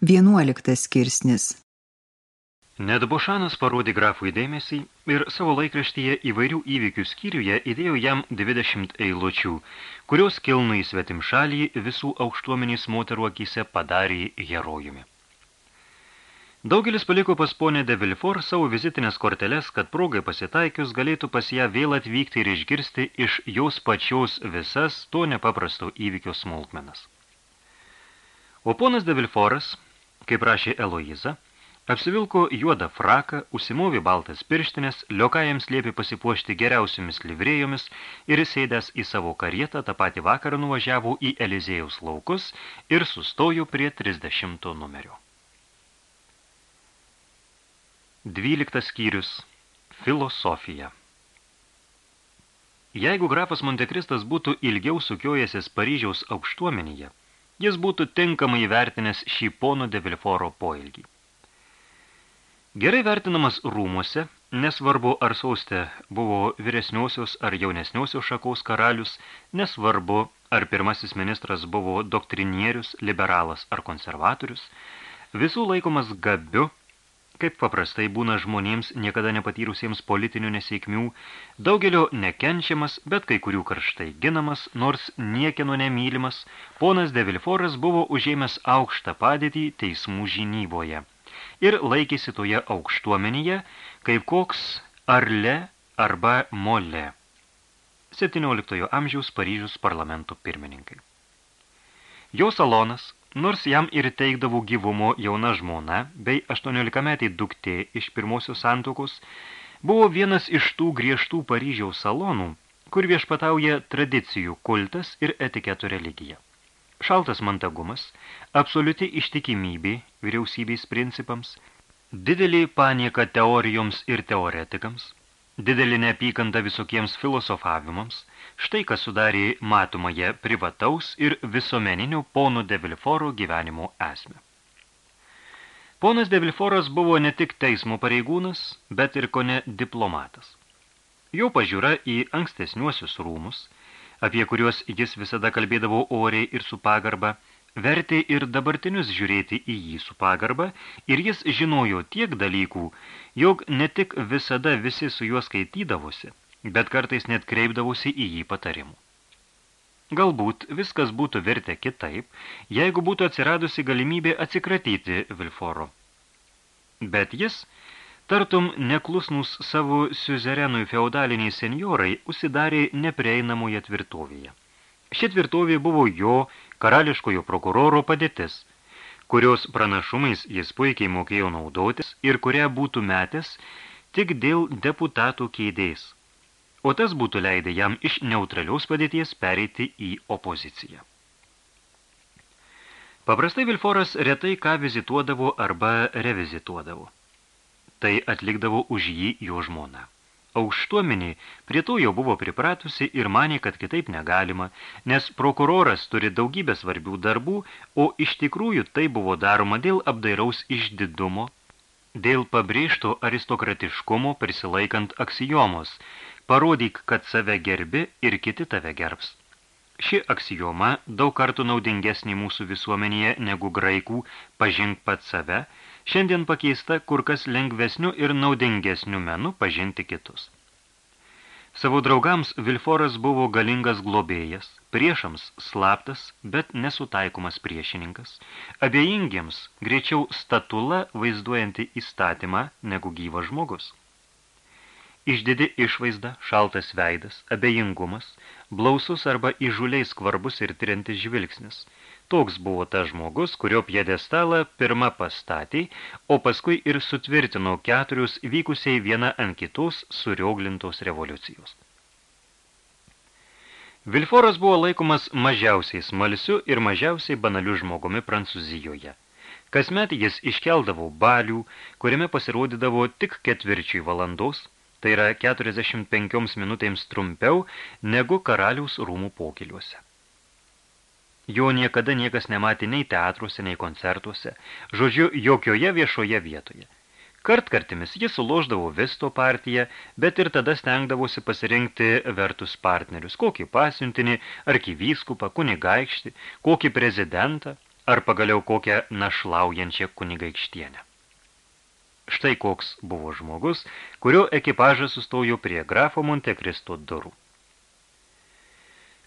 Vienuoliktas skirsnis Net Bošanas parodė grafui dėmesį ir savo laikraštyje įvairių įvykių skyriuje įdėjo jam 20 eilučių, kurios kilnų į svetim šalį visų aukštuomenys moterų akise padarė herojumi. Daugelis paliko pas ponę de Vilfor savo vizitinės korteles, kad progai pasitaikius galėtų pas ją vėl atvykti ir išgirsti iš jos pačios visas to nepaprasto įvykio smulkmenas. O ponas de Vilforas – kaip rašė Eloiza, apsivilko juodą fraką, užsimovė baltas pirštinės, liokajams liepė pasipuošti geriausiomis livrėjomis ir sėdęs į savo karietą tą patį vakarą nuvažiavo į Elizėjaus laukus ir sustojo prie 30 numerio. 12 skyrius Filosofija Jeigu grafas Montekristas būtų ilgiau sukiojęsis Paryžiaus aukštuomenyje, jis būtų tinkamai įvertinęs šį pono de Vilforo poilgį. Gerai vertinamas rūmuose, nesvarbu ar sauste buvo vyresniosios ar jaunesniosios šakaus karalius, nesvarbu ar pirmasis ministras buvo doktrinierius, liberalas ar konservatorius, visų laikomas gabiu kaip paprastai būna žmonėms niekada nepatyrusiems politinių nesėkmių, daugelio nekenčiamas, bet kai kurių karštai ginamas, nors niekieno nemylimas, ponas de Vilforas buvo užėmęs aukštą padėtį teismų žinyboje ir laikėsi toje aukštuomenyje, kaip koks arle arba mole. 17 amžiaus Paryžius parlamento pirmininkai. Jo salonas, Nors jam ir teikdavo gyvumo jauna žmona bei 18 metai duktė iš pirmosios santokos, buvo vienas iš tų griežtų Paryžiaus salonų, kur viešpatauja tradicijų kultas ir etiketo religija. Šaltas mantagumas, absoliuti ištikimybė vyriausybės principams, didelį panieka teorijoms ir teoretikams, didelį neapykantą visokiems filosofavimams – Štai kas sudarė matomąją privataus ir visuomeninio pono de Vilforo gyvenimo esmę. Ponas de Vilforas buvo ne tik teismo pareigūnas, bet ir kone diplomatas. Jo pažiūra į ankstesniuosius rūmus, apie kuriuos jis visada kalbėdavo oriai ir su pagarba, vertė ir dabartinius žiūrėti į jį su pagarba, ir jis žinojo tiek dalykų, jog ne tik visada visi su juo skaitydavosi, bet kartais net kreipdavosi į jį patarimų. Galbūt viskas būtų vertę kitaip, jeigu būtų atsiradusi galimybė atsikratyti Vilforo. Bet jis, tartum neklusnus savo siuzerenui feudaliniai senjorai, užsidarė neprieinamoje tvirtovėje. Ši tvirtovė buvo jo karališkojo prokuroro padėtis, kurios pranašumais jis puikiai mokėjo naudotis ir kurią būtų metęs tik dėl deputatų keidės – o tas būtų leidę jam iš neutraliaus padėties pereiti į opoziciją. Paprastai Vilforas retai ką vizituodavo arba revizituodavo. Tai atlikdavo už jį jo žmoną. Aukštuomenį prie to jau buvo pripratusi ir manė, kad kitaip negalima, nes prokuroras turi daugybę svarbių darbų, o iš tikrųjų tai buvo daroma dėl apdairaus išdidumo, dėl pabrėžto aristokratiškumo prisilaikant aksijomos, Parodyk, kad save gerbi ir kiti tave gerbs. Ši aksijoma daug kartų naudingesnė mūsų visuomenėje negu graikų pažink pat save, šiandien pakeista kur kas lengvesniu ir naudingesniu menu pažinti kitus. Savo draugams Vilforas buvo galingas globėjas, priešams slaptas, bet nesutaikomas priešininkas, abiejingiems greičiau statula vaizduojanti įstatymą negu gyvas žmogus. Išdidi išvaizda, šaltas veidas, abejingumas, blausus arba įžuliai skvarbus ir tyrintis žvilgsnis. Toks buvo tas žmogus, kurio pjedestalą pirmą pastatė, o paskui ir sutvirtino keturius vykusiai viena ant kitos surioglintos revoliucijos. Vilforas buvo laikomas mažiausiai smalsiu ir mažiausiai banaliu žmogumi Prancūzijoje. Kasmet jis iškeldavo balių, kuriame pasirodydavo tik ketvirčiai valandos – tai yra 45 minutėms trumpiau negu karaliaus rūmų pokiliuose. Jo niekada niekas nematė nei teatruose, nei koncertuose, žodžiu, jokioje viešoje vietoje. Kartkartimis jis suloždavo visto partiją, bet ir tada stengdavosi pasirinkti vertus partnerius, kokį pasiuntinį, arkivyskupą, kunigaikštį, kokį prezidentą, ar pagaliau kokią našlaujančią kunigaikštienę. Štai koks buvo žmogus, kurio ekipažas sustojo prie grafo Montekristo durų.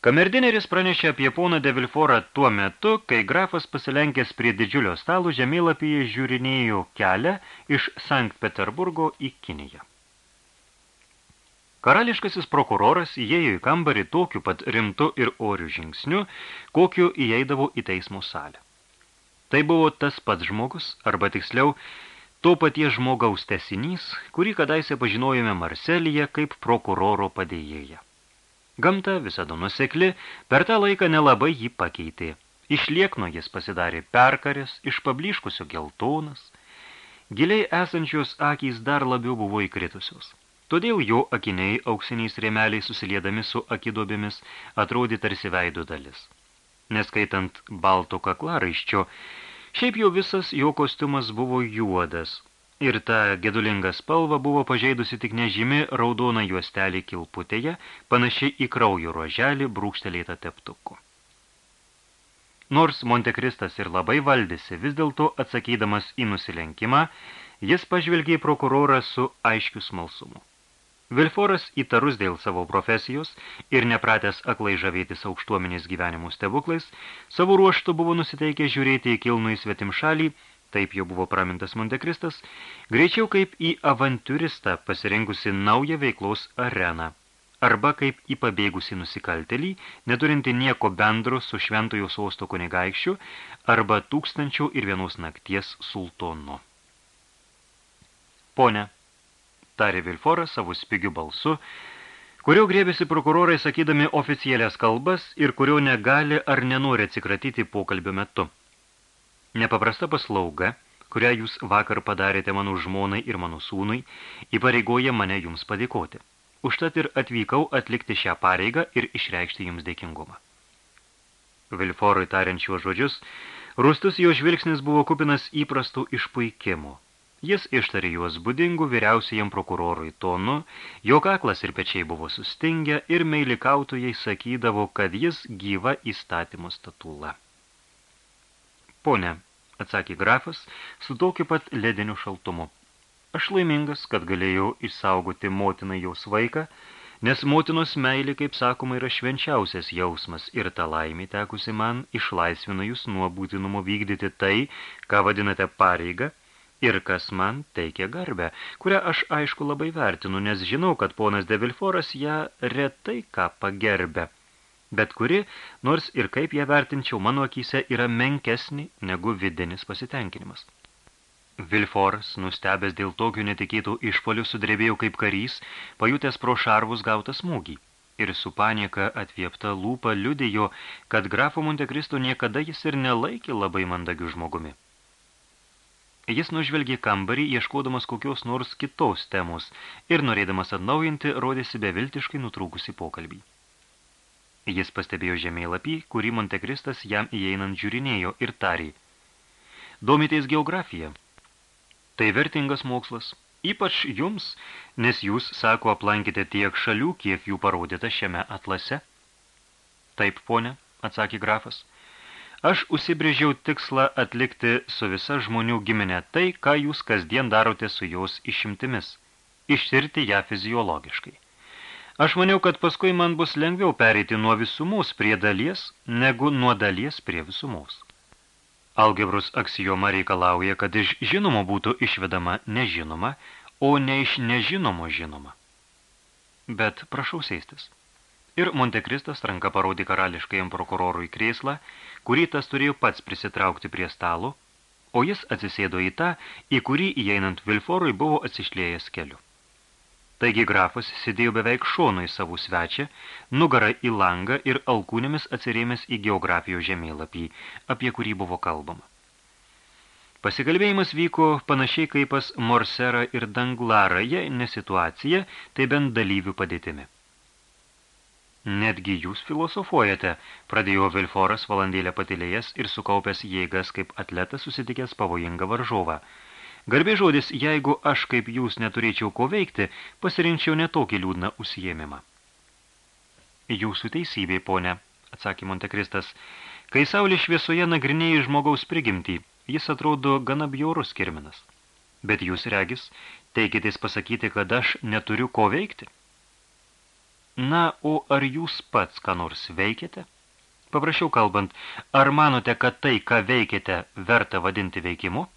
Kamerdineris pranešė apie poną de Vilforą tuo metu, kai grafas pasilenkęs prie didžiulio stalo žemėlapyje žiūrinėjo kelią iš Sankt Peterburgo į Kiniją. Karališkasis prokuroras įėjo į kambarį tokiu pat rimtu ir oriu žingsniu, kokiu įeidavo į teismo salę. Tai buvo tas pats žmogus, arba tiksliau, to paties žmogaus tesinys, kurį kadaise pažinojome Marselyje kaip prokuroro padėjėja. Gamta visada nusekli, per tą laiką nelabai jį pakeitė. Iš liekno jis pasidarė perkarės, iš pablyškusio geltonas. Giliai esančios akys dar labiau buvo įkritusios. Todėl jo akiniai auksiniais rėmeliais susiliedami su akidobėmis atrodė tarsi veidų dalis. Neskaitant balto kaklaraiščio, Šiaip jau visas jo kostiumas buvo juodas, ir ta gedulinga spalva buvo pažeidusi tik nežymi raudona juostelį kilputėje, panašiai į kraujo ruoželį brūkštelėtą teptuku. Nors Montekristas ir labai valdėsi, vis dėlto atsakydamas į nusilenkimą, jis pažvelgė į prokurorą su aiškiu smalsumu. Vilforas įtarus dėl savo profesijos ir nepratęs aklai žavėtis aukštuomenės gyvenimų stebuklais, savo ruoštų buvo nusiteikę žiūrėti į kilnų į svetim šalį, taip jau buvo pramintas Montekristas, greičiau kaip į avantūristą pasirengusi naują veiklos areną, arba kaip į pabėgusi nusikaltelį, neturinti nieko bendro su šventojo sosto kunigaikščiu, arba tūkstančių ir vienos nakties sultonu. Pone, tarė Vilforas savo spigių balsu, kurio grėbėsi prokurorai sakydami oficialias kalbas ir kurio negali ar nenori atsikratyti pokalbio metu. Nepaprasta paslauga, kurią jūs vakar padarėte mano žmonai ir mano sūnui, įpareigoja mane jums padėkoti. Užtat ir atvykau atlikti šią pareigą ir išreikšti jums dėkingumą. Vilforui tariant šiuos žodžius, rūstus jo žvilgsnis buvo kupinas įprastų išpuikimų. Jis ištarė juos būdingų vyriausiajam prokurorui tonu, jo kaklas ir pečiai buvo sustingę ir meilikautojai sakydavo, kad jis gyva įstatymo statula. Pone, atsakė grafas, su tokiu pat lediniu šaltumu. Aš laimingas, kad galėjau išsaugoti motiną jaus vaiką, nes motinos meilė, kaip sakoma, yra švenčiausias jausmas ir ta laimė tekusi man išlaisvina jūs nuo būtinumo vykdyti tai, ką vadinate pareigą, ir kas man teikia garbę, kurią aš aišku labai vertinu, nes žinau, kad ponas de Vilforas ją retai ką pagerbė, bet kuri, nors ir kaip ją vertinčiau, mano akise yra menkesnį negu vidinis pasitenkinimas. Vilforas, nustebęs dėl tokių netikėtų išpolių, sudrebėjo kaip karys, pajutęs pro šarvus gautą smūgį. Ir su panieka atviepta lūpa liudėjo, kad grafo Montekristo niekada jis ir nelaikė labai mandagių žmogumi. Jis nužvelgė kambarį, ieškodamas kokios nors kitos temos ir norėdamas atnaujinti, rodėsi beviltiškai nutrūkusi pokalbį. Jis pastebėjo žemėlapį, kurį Montekristas jam įeinant žiūrinėjo ir tarė. Domitės geografiją. Tai vertingas mokslas, ypač jums, nes jūs, sako, aplankite tiek šalių, kiek jų parodyta šiame atlase. Taip, ponė, atsakė grafas. Aš užsibrėžiau tikslą atlikti su visa žmonių giminė tai, ką jūs kasdien darote su jos išimtimis – ištirti ją fiziologiškai. Aš maniau, kad paskui man bus lengviau pereiti nuo visumos prie dalies, negu nuo dalies prie visumos. Algebrus aksijoma reikalauja, kad iš žinomo būtų išvedama nežinoma, o ne iš nežinomo žinoma. Bet prašau sėstis. Ir Montekristas ranka parodė karališkajam prokurorui krėslą, kurį tas turėjo pats prisitraukti prie stalo, o jis atsisėdo į tą, į kurį įeinant Vilforui buvo atsišlėjęs keliu. Taigi grafas sėdėjo beveik šonu į savų svečią, nugarą į langą ir alkūnėmis atsirėmęs į geografijos žemėlapį, apie kurį buvo kalbama. Pasikalbėjimas vyko panašiai kaip pas Morserą ir Danglarą, jei ne situacija, tai bent dalyvių padėtimi. Netgi jūs filosofuojate, pradėjo Vilforas valandėlę patilėjęs ir sukaupęs jėgas kaip atletas susitikęs pavojingą varžovą. Garbė žodis, jeigu aš kaip jūs neturėčiau ko veikti, pasirinkčiau netokį liūdną užsiėmimą. Jūsų teisybė, ponė, atsakė Montekristas, Kai saulė šviesoje nagrinėjai žmogaus prigimtį, jis atrodo gana bjaurus kirminas. Bet jūs, regis, teikitės pasakyti, kad aš neturiu ko veikti? Na, o ar jūs pats ką nors veikiate? Paprašiau kalbant, ar manote, kad tai, ką veikite, verta vadinti veikimu?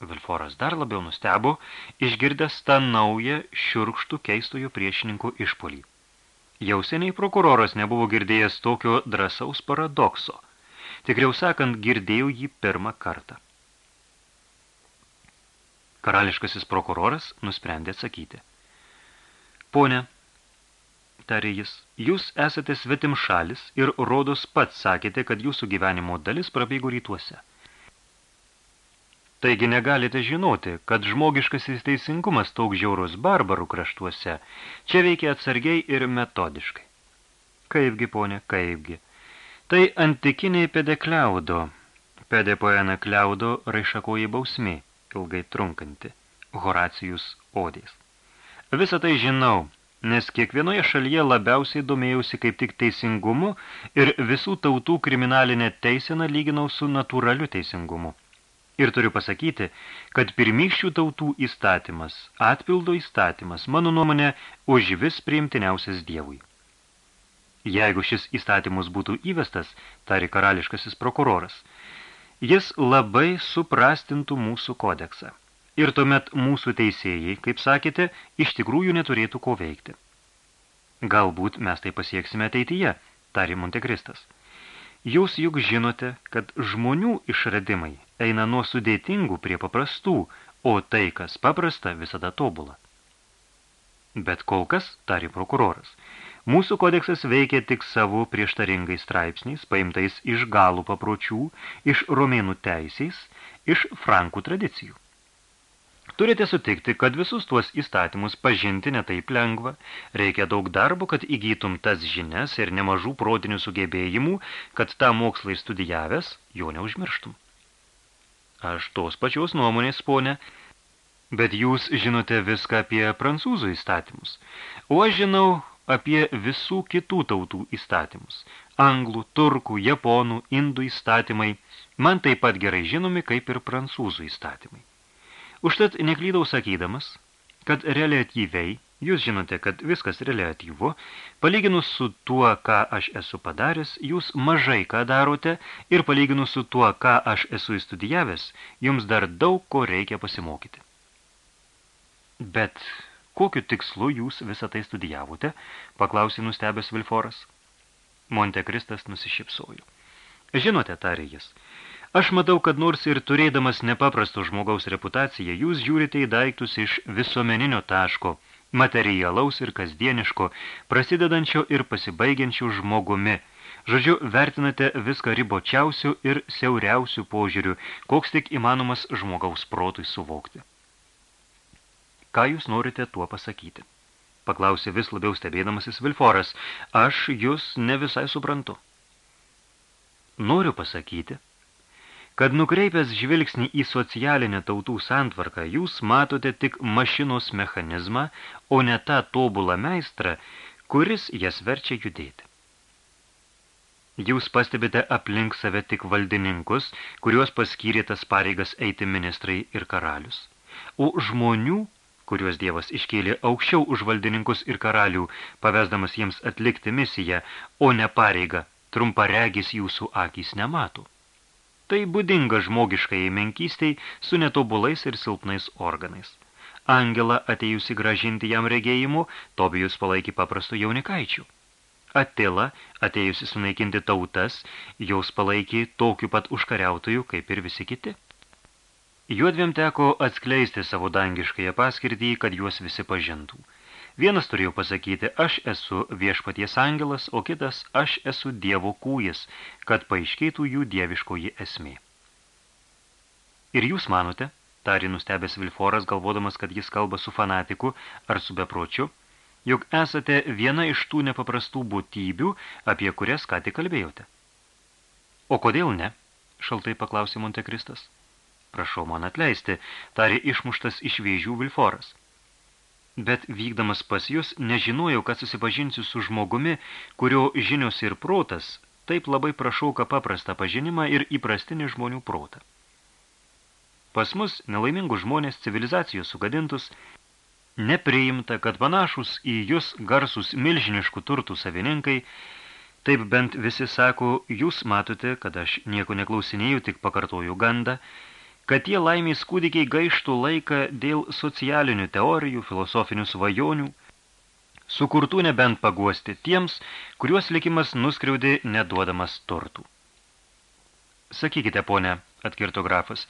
Vilforas dar labiau nustebo, išgirdęs tą naują šiurkštų keistojų priešininkų išpolį. Jau seniai prokuroras nebuvo girdėjęs tokio drąsaus paradokso. Tikriau sakant, girdėjau jį pirmą kartą. Karališkasis prokuroras nusprendė atsakyti. Pone, tarė jis, jūs esate svetim šalis ir rodos pats sakėte, kad jūsų gyvenimo dalis prabėgo rytuose. Taigi negalite žinoti, kad žmogiškasis teisingumas toks žiaurus barbarų kraštuose čia veikia atsargiai ir metodiškai. Kaipgi, ponė, kaipgi. Tai antikiniai pedekliaudo, pedepoena kliaudo raišakoji bausmė, ilgai trunkanti, Horacijus odės. Visą tai žinau, nes kiekvienoje šalyje labiausiai domėjausi kaip tik teisingumu ir visų tautų kriminalinę teiseną lyginau su natūraliu teisingumu. Ir turiu pasakyti, kad pirmykščių tautų įstatymas, atpildo įstatymas, mano nuomonė, už vis priimtiniausias Dievui. Jeigu šis įstatymus būtų įvestas, tari karališkasis prokuroras, jis labai suprastintų mūsų kodeksą. Ir tuomet mūsų teisėjai, kaip sakėte, iš tikrųjų neturėtų ko veikti. Galbūt mes tai pasieksime ateityje, tari Montekristas. Jūs juk žinote, kad žmonių išradimai eina nuo sudėtingų prie paprastų, o tai, kas paprasta, visada tobula. Bet kol kas, tari prokuroras, mūsų kodeksas veikia tik savo prieštaringais straipsniais, paimtais iš galų papročių, iš romėnų teisės, iš frankų tradicijų. Turite sutikti, kad visus tuos įstatymus pažinti netaip lengva, reikia daug darbo, kad įgytum tas žinias ir nemažų protinių sugebėjimų, kad tą mokslai studijavęs jo neužmirštum. Aš tos pačios nuomonės, ponė, bet jūs žinote viską apie prancūzų įstatymus, o aš žinau apie visų kitų tautų įstatymus. Anglų, turkų, japonų, indų įstatymai man taip pat gerai žinomi kaip ir prancūzų įstatymai. Užtat neklydau sakydamas, kad reliatyviai, jūs žinote, kad viskas reliatyvu, palyginus su tuo, ką aš esu padaręs, jūs mažai ką darote ir palyginus su tuo, ką aš esu įstudijavęs, jums dar daug ko reikia pasimokyti. Bet kokiu tikslu jūs visą tai studijavote, paklausė nustebęs Vilforas. Montekristas nusišypsojo. Žinote, tarė jis, Aš matau, kad nors ir turėdamas nepaprasto žmogaus reputaciją, jūs žiūrite į daiktus iš visuomeninio taško, materialaus ir kasdieniško, prasidedančio ir pasibaigiančių žmogumi. Žodžiu, vertinate viską ribočiausių ir siauriausių požiūrių, koks tik įmanomas žmogaus protui suvokti. Ką jūs norite tuo pasakyti? Paklausė vis labiau stebėdamasis Vilforas. Aš jūs ne visai suprantu. Noriu pasakyti, kad nukreipęs žvilgsnį į socialinę tautų santvarką, jūs matote tik mašinos mechanizmą, o ne tą tobulą meistrą, kuris jas verčia judėti. Jūs pastebite aplink save tik valdininkus, kuriuos paskyrė tas pareigas eiti ministrai ir karalius. O žmonių, kuriuos Dievas iškėlė aukščiau už valdininkus ir karalių, pavesdamas jiems atlikti misiją, o ne pareigą, trumparegis jūsų akys nemato. Tai būdinga žmogiškai menkystiai su netobulais ir silpnais organais. Angela atėjusi gražinti jam regėjimu, Tobijus palaikė paprastų jaunikaičių. Atila, atėjusi sunaikinti tautas, jaus palaikė tokiu pat užkariautojų, kaip ir visi kiti. Juodviem teko atskleisti savo dangiškąją paskirtį, kad juos visi pažintų – Vienas turėjo pasakyti, aš esu viešpaties angelas, o kitas, aš esu dievo kūjas, kad paaiškėtų jų dieviškoji esmė. Ir jūs manote, tari nustebęs Vilforas, galvodamas, kad jis kalba su fanatiku ar su bepročiu, jog esate viena iš tų nepaprastų būtybių, apie kurias ką tik kalbėjote. O kodėl ne? šaltai paklausė Montekristas. Prašau man atleisti, tari išmuštas iš vėžių Vilforas bet vykdamas pas jūs nežinojau, kad susipažinsiu su žmogumi, kurio žinios ir protas taip labai prašauka paprastą pažinimą ir įprastinį žmonių protą. Pas mus nelaimingus žmonės civilizacijos sugadintus nepriimta, kad panašus į jūs garsus milžiniškų turtų savininkai, taip bent visi sako, jūs matote, kad aš nieko neklausinėjau, tik pakartoju gandą, kad tie laimės kūdikiai gaištų laiką dėl socialinių teorijų, filosofinių svajonių, sukurtų nebent paguosti tiems, kuriuos likimas nuskriaudė neduodamas turtų. Sakykite, ponė, atkirto grafas,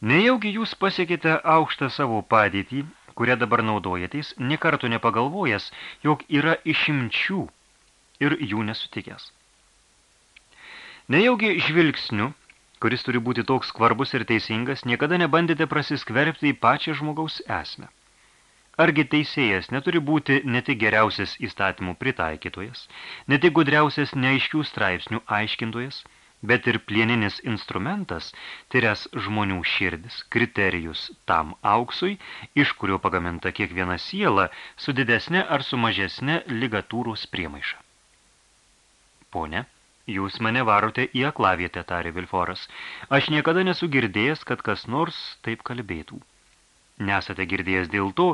nejaugi jūs pasiekite aukštą savo padėtį, kurią dabar naudojatės, nekartų nepagalvojęs, jog yra išimčių ir jų nesutikęs. Nejaugi žvilgsniu, kuris turi būti toks skvarbus ir teisingas, niekada nebandėte prasiskverbti į pačią žmogaus esmę. Argi teisėjas neturi būti ne tik geriausias įstatymų pritaikytojas, ne tik gudriausias neaiškių straipsnių aiškintojas, bet ir plieninis instrumentas, tyres žmonių širdis, kriterijus tam auksui, iš kurio pagaminta kiekviena siela su didesne ar su mažesne ligatūros priemaiša. Pone, jūs mane varote į aklavietę, tarė Vilforas. Aš niekada nesu girdėjęs, kad kas nors taip kalbėtų. Nesate girdėjęs dėl to,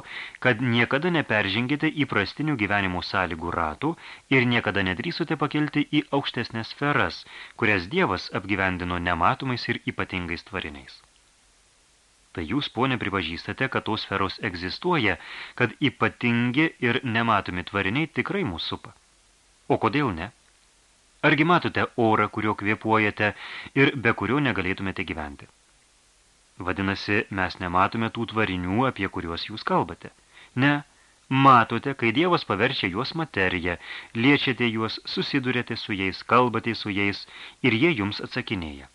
kad niekada neperžengite įprastinių gyvenimo sąlygų ratų ir niekada nedrįsote pakelti į aukštesnės sferas, kurias Dievas apgyvendino nematomais ir ypatingais tvariniais. Tai jūs, ponė, pripažįstate, kad tos sferos egzistuoja, kad ypatingi ir nematomi tvariniai tikrai mūsų supa. O kodėl ne? Argi matote orą, kurio kvėpuojate ir be kurio negalėtumėte gyventi? Vadinasi, mes nematome tų tvarinių, apie kuriuos jūs kalbate. Ne, matote, kai Dievas paverčia juos materiją, liečiate juos, susidurėte su jais, kalbate su jais ir jie jums atsakinėja.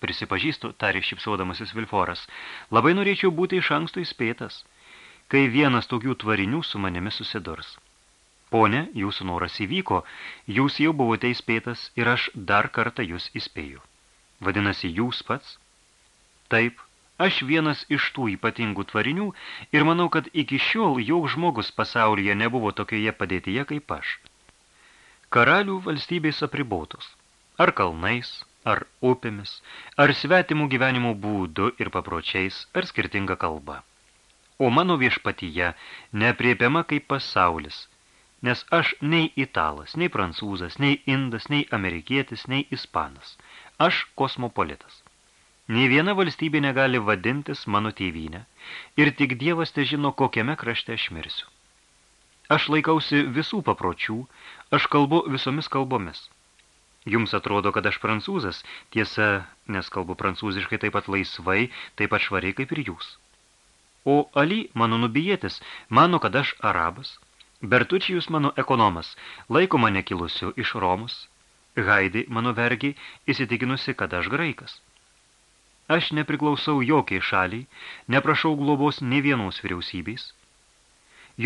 Prisipažįstu, tarė šipsaudamasis Vilforas, labai norėčiau būti iš anksto įspėtas, kai vienas tokių tvarinių su manimi susidurs. Pone, jūsų noras įvyko, jūs jau buvote įspėtas ir aš dar kartą jūs įspėju. Vadinasi, jūs pats – Taip, aš vienas iš tų ypatingų tvarinių ir manau, kad iki šiol jau žmogus pasaulyje nebuvo tokioje padėtyje kaip aš. Karalių valstybės apribotos. Ar kalnais, ar upėmis, ar svetimų gyvenimo būdu ir papročiais, ar skirtinga kalba. O mano viešpatyje nepriepiama kaip pasaulis, nes aš nei italas, nei prancūzas, nei indas, nei amerikietis, nei ispanas. Aš kosmopolitas. Nei viena valstybė negali vadintis mano tėvynę, ir tik Dievas te žino, kokiame krašte aš mirsiu. Aš laikausi visų papročių, aš kalbu visomis kalbomis. Jums atrodo, kad aš prancūzas, tiesa, nes kalbu prancūziškai taip pat laisvai, taip pat švariai kaip ir jūs. O Ali, mano nubijėtis, mano, kad aš arabas. Bertučijus mano ekonomas, laiko mane kilusiu iš Romus. Haidai, mano vergiai, įsitikinusi, kad aš graikas. Aš nepriklausau jokiai šaliai, neprašau globos ne vienos vyriausybės.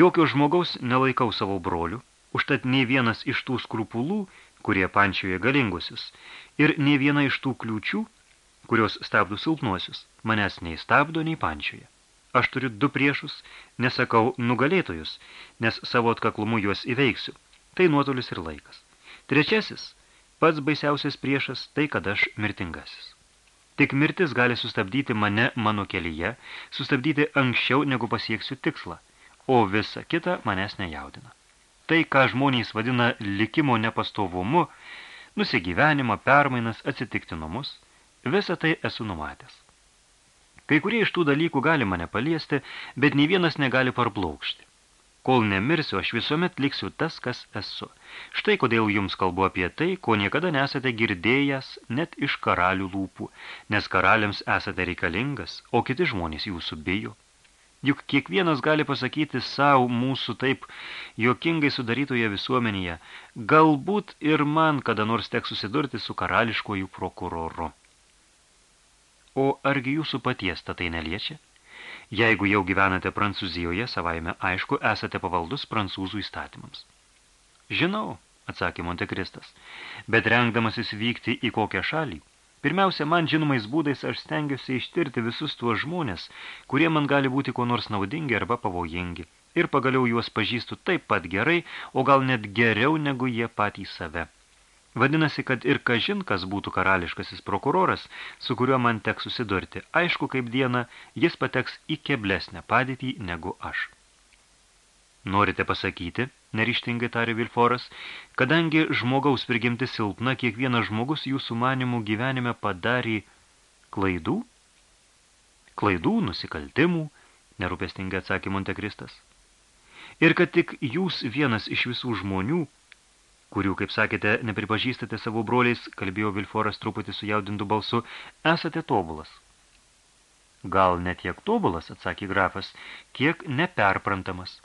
Jokio žmogaus nelaikau savo brolių, užtat ne vienas iš tų skrupulų, kurie pančioje galingusius, ir ne viena iš tų kliūčių, kurios stabdo silpnuosius, manęs nei stabdo, nei pančioje. Aš turiu du priešus, nesakau nugalėtojus, nes savo atkaklumu juos įveiksiu. Tai nuotolis ir laikas. Trečiasis, pats baisiausias priešas, tai kad aš mirtingasis. Tik mirtis gali sustabdyti mane mano kelyje, sustabdyti anksčiau, negu pasieksiu tikslą, o visa kita manęs nejaudina. Tai, ką žmonės vadina likimo nepastovumu, nusigyvenimą, permainas, atsitiktinumus, visą tai esu numatęs. Kai kurie iš tų dalykų gali mane paliesti, bet nei vienas negali parplaukšti. Kol nemirsiu, aš visuomet liksiu tas, kas esu. Štai kodėl jums kalbu apie tai, ko niekada nesate girdėjęs net iš karalių lūpų, nes karaliams esate reikalingas, o kiti žmonės jūsų bijo. Juk kiekvienas gali pasakyti savo mūsų taip jokingai sudarytoje visuomenėje, galbūt ir man kada nors teks susidurti su karališkojų prokuroru. O argi jūsų paties tai neliečia? Jeigu jau gyvenate Prancūzijoje, savaime aišku, esate pavaldus prancūzų įstatymams. Žinau, atsakė Montekristas, bet rengdamasis vykti į kokią šalį, pirmiausia, man žinomais būdais aš stengiuosi ištirti visus tuos žmonės, kurie man gali būti kuo nors naudingi arba pavojingi, ir pagaliau juos pažįstu taip pat gerai, o gal net geriau negu jie patys save. Vadinasi, kad ir kažin, kas būtų karališkasis prokuroras, su kuriuo man teks susidurti, aišku, kaip diena, jis pateks į keblesnę padėtį negu aš. Norite pasakyti, neryštingai tarė Vilforas, kadangi žmogaus prigimti silpna, kiekvienas žmogus jūsų manimų gyvenime padarė klaidų? Klaidų, nusikaltimų, nerūpestingai atsakė Montekristas. Ir kad tik jūs vienas iš visų žmonių – kurių, kaip sakėte, nepripažįstate savo broliais, kalbėjo Vilforas truputį sujaudintų balsu, esate tobulas. Gal net tiek tobulas, atsakė grafas, kiek neperprantamas.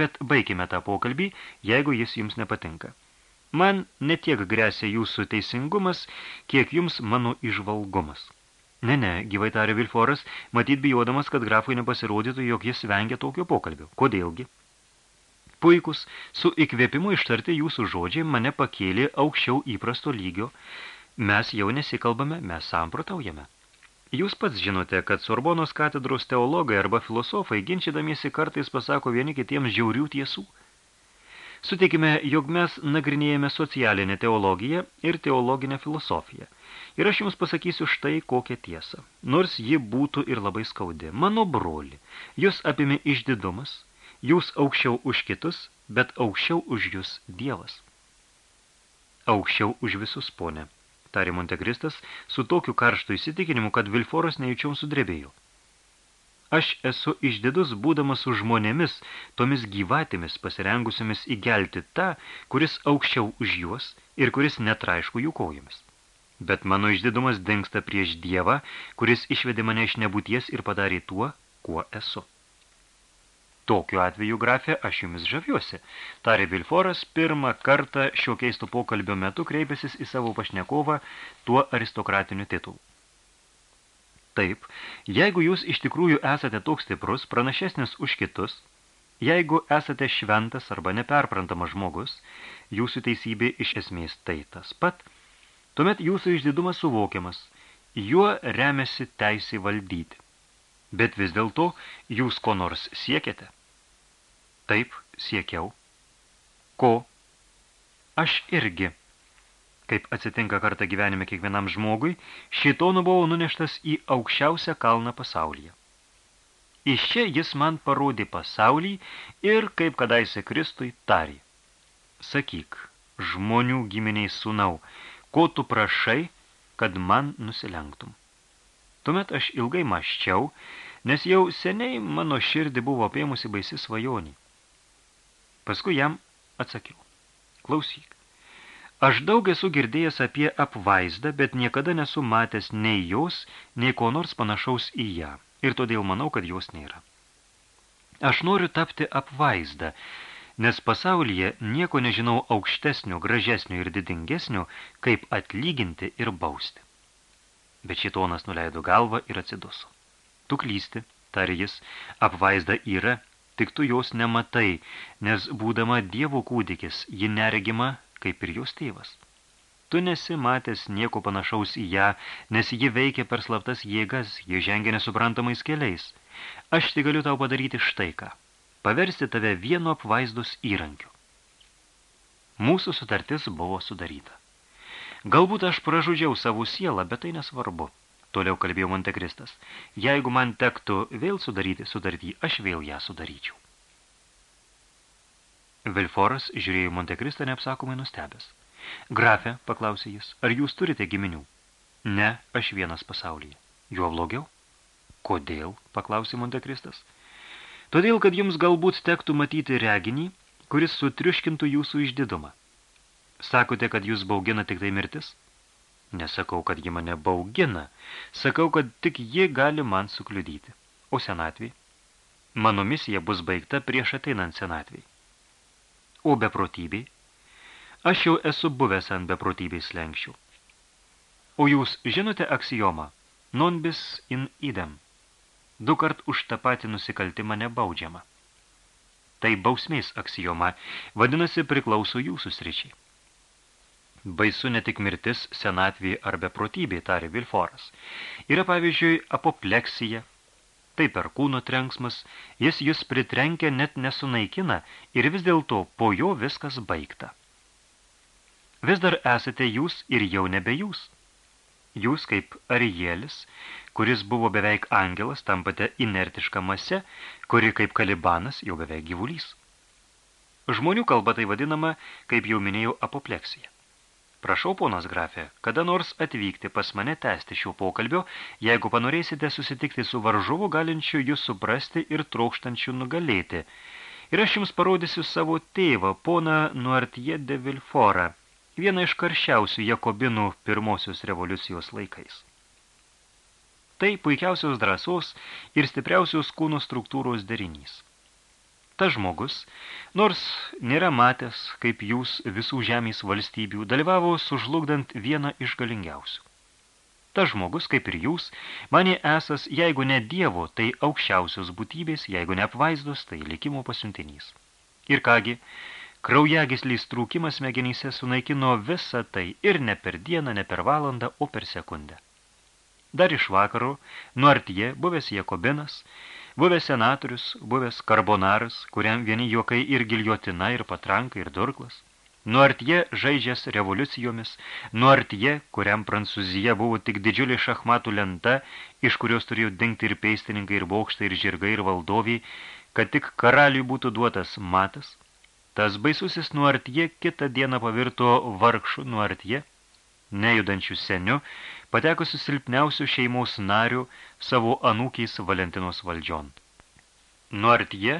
Bet baikime tą pokalbį, jeigu jis jums nepatinka. Man netiek grėsia jūsų teisingumas, kiek jums mano išvalgumas. Ne, ne, gyvai tarė Vilforas, matyt bijodamas, kad grafui nepasirodytų, jog jis vengia tokio pokalbio. Kodėlgi? Puikus, su įkvėpimu ištarti jūsų žodžiai mane pakėlė aukščiau įprasto lygio. Mes jau nesikalbame, mes samprotaujame. Jūs pats žinote, kad Sorbonos katedros teologai arba filosofai ginčydamiesi kartais pasako vieni kitiems žiaurių tiesų. Suteikime, jog mes nagrinėjame socialinę teologiją ir teologinę filosofiją. Ir aš jums pasakysiu štai kokią tiesą. Nors ji būtų ir labai skaudi. Mano broli, jūs apimi išdidumas, Jūs aukščiau už kitus, bet aukščiau už jūs Dievas. Aukščiau už visus, ponė, tarė Montekristas su tokiu karštu įsitikinimu, kad Vilforas nejučiom sudrebėjo. Aš esu išdidus būdamas su žmonėmis, tomis gyvatėmis pasirengusiamis įgelti tą, kuris aukščiau už juos ir kuris netraišku jų kojomis. Bet mano išdidumas dingsta prieš Dievą, kuris išvedė mane iš nebūties ir padarė tuo, kuo esu. Tokiu atveju, grafė, aš jumis žaviuosi. Tarė Vilforas pirmą kartą šio keisto pokalbio metu kreipėsis į savo pašnekovą tuo aristokratiniu titulu. Taip, jeigu jūs iš tikrųjų esate toks stiprus, pranašesnis už kitus, jeigu esate šventas arba neperprantamas žmogus, jūsų teisybė iš esmės tai tas pat, tuomet jūsų išdidumas suvokiamas, juo remiasi teisė valdyti. Bet vis dėlto jūs ko nors siekiate. Taip, siekiau. Ko? Aš irgi. Kaip atsitinka kartą gyvenime kiekvienam žmogui, šitonu buvau nuneštas į aukščiausią kalną pasaulyje. Iš čia jis man parodė pasaulį ir, kaip kadaise Kristui, tarė. Sakyk, žmonių giminiai sūnau, ko tu prašai, kad man nusilenktum. Tuomet aš ilgai maščiau, nes jau seniai mano širdį buvo apėmusi baisi svajonį. Paskui jam atsakiau. Klausyk. Aš daug esu girdėjęs apie apvaizdą, bet niekada nesu matęs nei jos, nei ko nors panašaus į ją. Ir todėl manau, kad jos nėra. Aš noriu tapti apvaizdą, nes pasaulyje nieko nežinau aukštesnio, gražesnio ir didingesnio, kaip atlyginti ir bausti. Bet šitonas nuleido galvą ir atsiduso. Tu klysti, tarė jis, apvaizda yra tik tu jos nematai, nes būdama dievo kūdikis, ji neregima, kaip ir jos tėvas. Tu nesi matęs nieko panašaus į ją, nes ji veikia per slaptas jėgas, ji žengia nesuprantamais keliais. Aš tik galiu tau padaryti štai ką. Paversti tave vieno apvaizdus įrankiu. Mūsų sutartis buvo sudaryta. Galbūt aš pražudžiau savo sielą, bet tai nesvarbu. Toliau kalbėjo Montekristas. Jeigu man tektų vėl sudaryti sudartį, aš vėl ją sudaryčiau. Vilforas žiūrėjo Montekristą neapsakomai nustebęs. Grafė, paklausė jis, ar jūs turite giminių? Ne, aš vienas pasaulyje. Jo blogiau? Kodėl? paklausė Montekristas. Todėl, kad jums galbūt tektų matyti reginį, kuris sutriuškintų jūsų išdidumą. Sakote, kad jūs baugina tik tai mirtis? Nesakau, kad ji mane baugina, sakau, kad tik ji gali man sukliudyti. O senatvė? Mano misija bus baigta prieš ateinant senatvėj. O beprotybei? Aš jau esu buvęs ant beprotybės lenkščių. O jūs žinote aksijomą? Non bis in idem. Du kart už tą patį nusikaltimą nebaudžiama. Tai bausmės aksijoma, vadinasi, priklauso jūsų sričiai. Baisu ne tik mirtis, senatvė ar beprotybė, tarė Vilforas. Yra, pavyzdžiui, apopleksija. Tai per kūno trenksmas, jis jūs pritrenkia, net nesunaikina ir vis dėlto po jo viskas baigta. Vis dar esate jūs ir jau nebe jūs. Jūs kaip Arielis, kuris buvo beveik angelas, tampate inertišką masę, kuri kaip kalibanas jau beveik gyvulys. Žmonių kalba tai vadinama, kaip jau minėjau, apopleksija. Prašau, ponas grafė, kada nors atvykti pas mane tęsti šio pokalbio, jeigu panorėsite susitikti su varžovu, galinčiu jūs suprasti ir trokštančiu nugalėti. Ir aš jums parodysiu savo tėvą, poną Nuartie de Vilforą, vieną iš karščiausių Jakobinų pirmosios revoliucijos laikais. Tai puikiausios drąsos ir stipriausios kūno struktūros derinys. Tas žmogus, nors nėra matęs, kaip jūs visų žemės valstybių, dalyvavo sužlugdant vieną iš galingiausių. Tas žmogus, kaip ir jūs, manė esas, jeigu ne dievo, tai aukščiausios būtybės, jeigu ne apvaizdos, tai likimo pasiuntinys. Ir kągi, kraujagislys trūkimas smegenyse sunaikino visą tai ir ne per dieną, ne per valandą, o per sekundę. Dar iš vakaro, nuartie, buvęs Jakobinas, Buvęs senatorius, buvęs karbonaras, kuriam vieni juokai ir giljotina, ir patranka, ir durklas. Nuartie žaidžias revoliucijomis, nuartie, kuriam Prancūzija buvo tik didžiulė šachmatų lenta, iš kurios turėjo dingti ir peistininkai, ir bokštai, ir žirgai, ir valdoviai, kad tik karaliui būtų duotas matas. Tas baisusis nuartie kitą dieną pavirto vargšų nuartie, nejudančių seniu, patekusių silpniausių šeimos narių savo anūkiais Valentinos valdžion. Nuartie,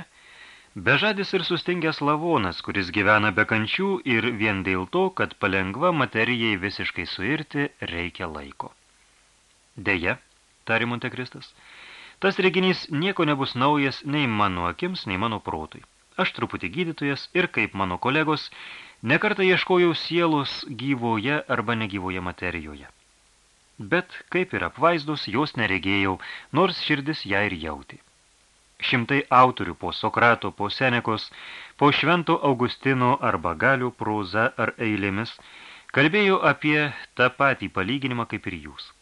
bežadis ir sustingęs lavonas, kuris gyvena be kančių ir vien dėl to, kad palengva materijai visiškai suirti reikia laiko. Deja, tari Montekristas, tas reginys nieko nebus naujas nei mano akims, nei mano protui. Aš truputį gydytojas ir kaip mano kolegos, nekartą ieškojau sielos gyvoje arba negyvoje materijoje bet kaip ir apvaizdos jos neregėjau, nors širdis ją ir jauti. Šimtai autorių po Sokrato, po Senekos, po Švento Augustino arba galių proza ar eilėmis kalbėjo apie tą patį palyginimą kaip ir jūs.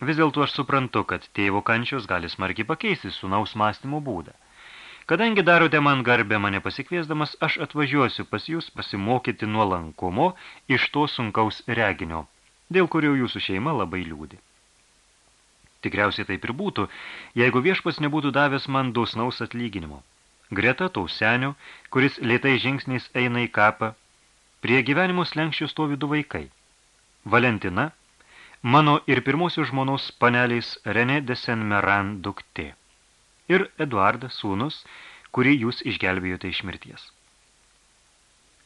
Vis dėlto aš suprantu, kad tėvo kančios gali smarkiai pakeisti sunaus mąstymo būdą. Kadangi darote man garbę mane pasikviesdamas, aš atvažiuosiu pas jūs pasimokyti nuolankumo iš to sunkaus reginio, dėl kurio jūsų šeima labai liūdi. Tikriausiai taip ir būtų, jeigu viešpas nebūtų davęs man dosnaus atlyginimo. Greta tausenio, kuris lėtai žingsniais eina į kapą, prie gyvenimo slenkščių stovi du vaikai. Valentina, mano ir pirmosios žmonos paneliais René de Saint-Meran duktė. Ir Eduardas sūnus, kurį jūs išgelbėjote iš mirties.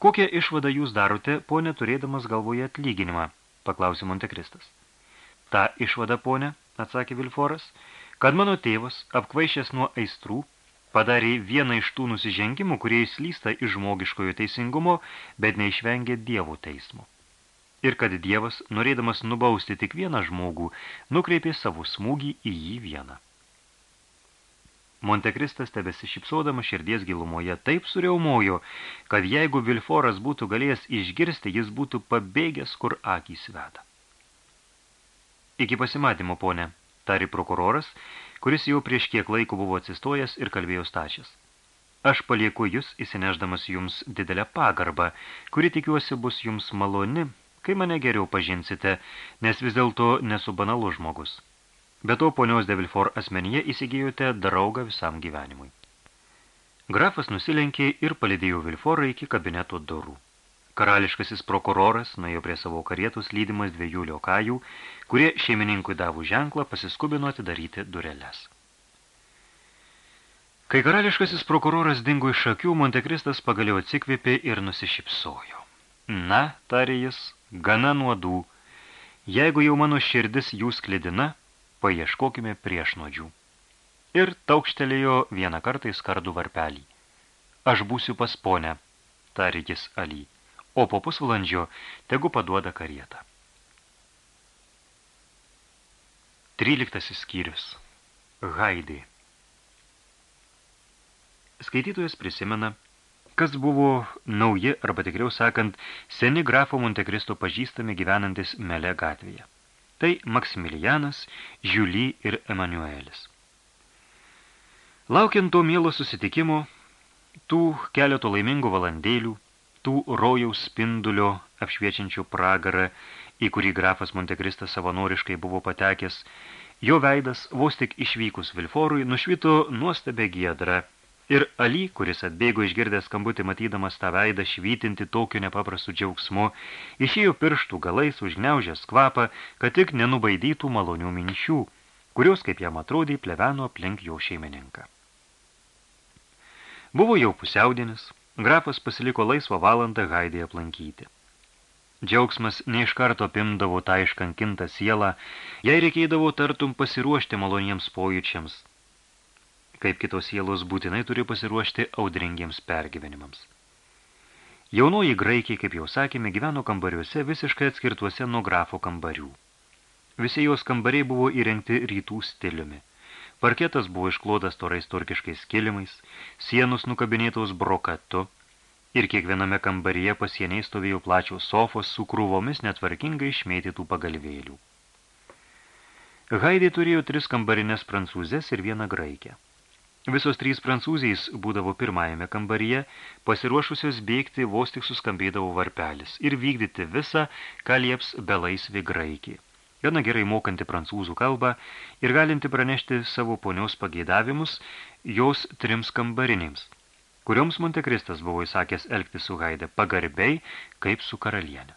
Kokią išvadą jūs darote, ponė, turėdamas galvoje atlyginimą? Paklausė Montekristas. Ta išvada, ponė, atsakė Vilforas, kad mano tėvas, apkvaišęs nuo aistrų, padarė vieną iš tų nusižengimų, kurie įslysta iš žmogiškojo teisingumo, bet neišvengė dievų teismo. Ir kad dievas, norėdamas nubausti tik vieną žmogų, nukreipė savo smūgį į jį vieną. Montekristas tebesi šipsodama širdies gilumoje taip suriaumojo, kad jeigu Vilforas būtų galėjęs išgirsti, jis būtų pabėgęs, kur akys veda. Iki pasimatymo, ponė, tari prokuroras, kuris jau prieš kiek laiko buvo atsistojęs ir kalbėjo stačias. Aš palieku jūs, įsineždamas jums didelę pagarbą, kuri tikiuosi bus jums maloni, kai mane geriau pažinsite, nes vis dėlto nesu banalus žmogus. Be to, ponios de Vilfort asmenyje įsigijote draugą visam gyvenimui. Grafas nusilenkė ir palidėjo Vilforą iki kabineto durų. Karališkasis prokuroras nuėjo prie savo karietus lydimas dviejų liokajų, kurie šeimininkui davų ženklą pasiskubino atidaryti dureles. Kai karališkasis prokuroras dingo iš akių, Montekristas pagaliau atsikvėpė ir nusišypsojo. Na, tarė jis, gana nuodų. Jeigu jau mano širdis jūs klidina, paieškokime priešnodžių. Ir taukštelėjo vieną kartą į skardų varpelį. Aš būsiu pas ponę, tarė jis Ali, o po pusvalandžio tegu paduoda karietą. Tryliktasis skyrius. Haidai. Skaitytojas prisimena, kas buvo nauji, arba tikriau sakant, seni grafo Montekristo pažįstami gyvenantis Mele gatvėje. Tai Maksimilianas, Žiuly ir Emanuelis. Laukiant to mielo susitikimo, tų keleto laimingų valandėlių, tų rojaus spindulio apšviečiančių pragarą, į kurį grafas Montekristas savanoriškai buvo patekęs, jo veidas vos tik išvykus Vilforui nušvito nuostabę giedrą. Ir Ali, kuris atbėgo išgirdęs skambutį matydamas tą veidą švytinti tokiu nepaprastu džiaugsmu, išėjo pirštų galais užgniaužęs kvapą, kad tik nenubaidytų malonių minčių, kurios, kaip jam atrodė, pleveno aplink jo šeimininką. Buvo jau pusiaudienis, grafas pasiliko laisvą valandą Haidį aplankyti. Džiaugsmas neiš karto pimdavo tą iškankintą sielą, jai reikėdavo tartum pasiruošti maloniems pojūčiams, kaip kitos sielos būtinai turi pasiruošti audringiems pergyvenimams. Jaunoji graikiai, kaip jau sakėme, gyveno kambariuose visiškai atskirtuose nuo grafo kambarių. Visi jos kambariai buvo įrengti rytų stiliumi – Parketas buvo išklodas torais turkiškais kilimais, sienus nukabinėtos brokatu ir kiekviename kambaryje pasieniai stovėjo plačios sofos su krūvomis netvarkingai išmėtytų pagalvėlių. Haidė turėjo tris kambarinės prancūzės ir vieną graikę. Visos trys prancūzijais būdavo pirmajame kambaryje, pasiruošusios bėgti vos tik suskambėdavo varpelis ir vykdyti visą, ką lieps belaisvi graikį gana gerai mokanti prancūzų kalbą ir galinti pranešti savo ponios pageidavimus jos trims kambarinėms, kurioms Montekristas buvo įsakęs elgti su Haide pagarbiai kaip su karalienė.